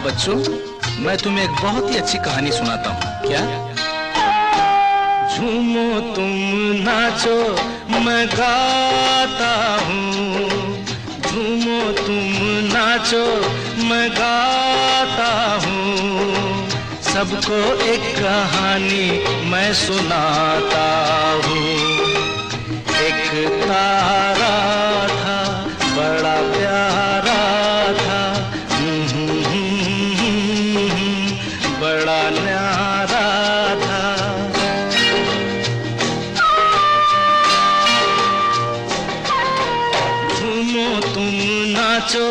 आओ बच्चों, मैं तुम्हें एक बहुत ही अच्छी कहानी सुनाता हूँ। क्या? झूमो तुम, नाचो, मैं गाता हूँ। झूमो तुम, नाचो, मैं गाता हूँ। सबको एक कहानी मैं सुनाता हूँ। बड़ा न्यारा था घूमो तुम नाचो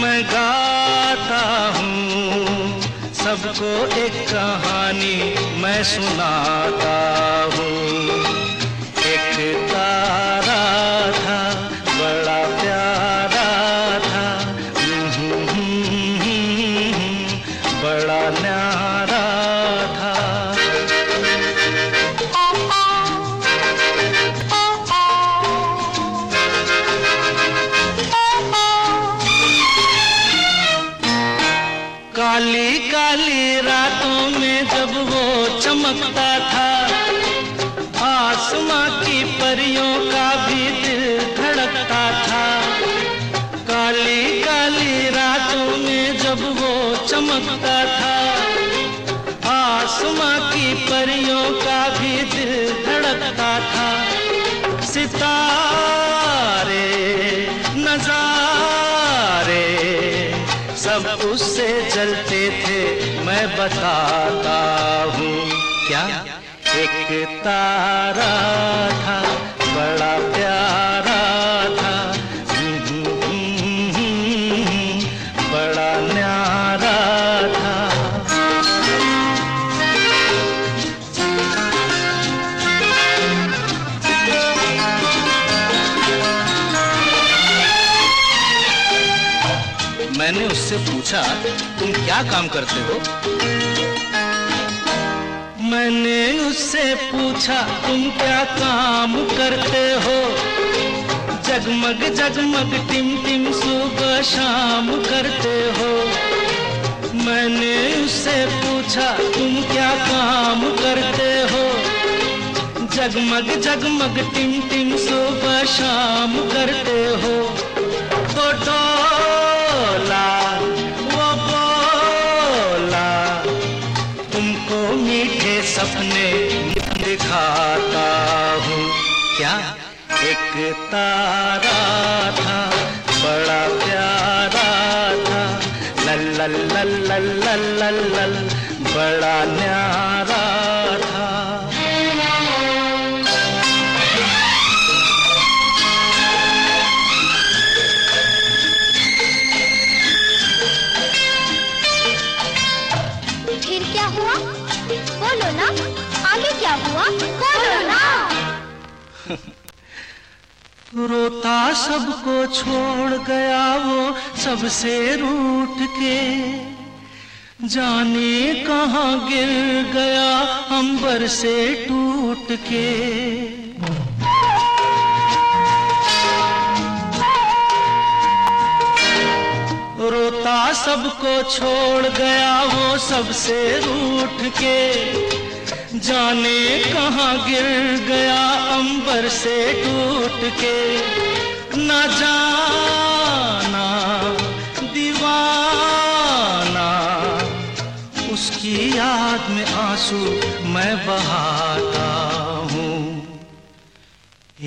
मैं गाता हूँ। सबको एक कहानी मैं सुनाता में जब वो चमकता था, आसमां की परियों का भी दिल धड़कता था। काली काली रातों में जब वो चमकता था, आसमां की परियों का भी दिल धड़कता था। सितारे जलते थे मैं बताता हूँ। क्या? एक तारा था बड़ा प्यारा मैंने उससे पूछा, तुम क्या काम करते हो? मैंने उससे पूछा, तुम क्या काम करते हो? जगमग जगमग, टिम टिम सुबह शाम करते हो। मैंने उससे पूछा, तुम क्या काम करते हो? जगमग जगमग, टिम टिम सुबह शाम करते हो। दिखाता हूँ। क्या? एक तारा था, बड़ा प्यारा था। लल लल लल लल लल लल लल, बड़ा न्यारा था। फिर क्या हुआ? बोलो ना। आगे क्या हुआ? बोलो ना रोता सबको छोड़ गया वो सबसे रूठ के। जाने कहाँ गिर गया अंबर से टूट के। सबको छोड़ गया वो सबसे रूठ के। जाने कहाँ गिर गया अंबर से टूट के। न जाना दीवाना, उसकी याद में आँसू मैं बहाता हूँ।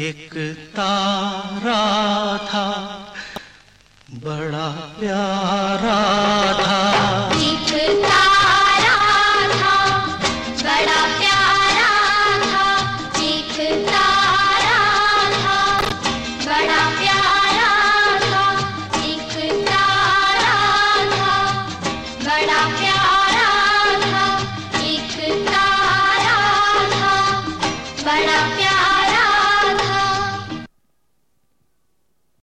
एक तारा था बड़ा प्यारा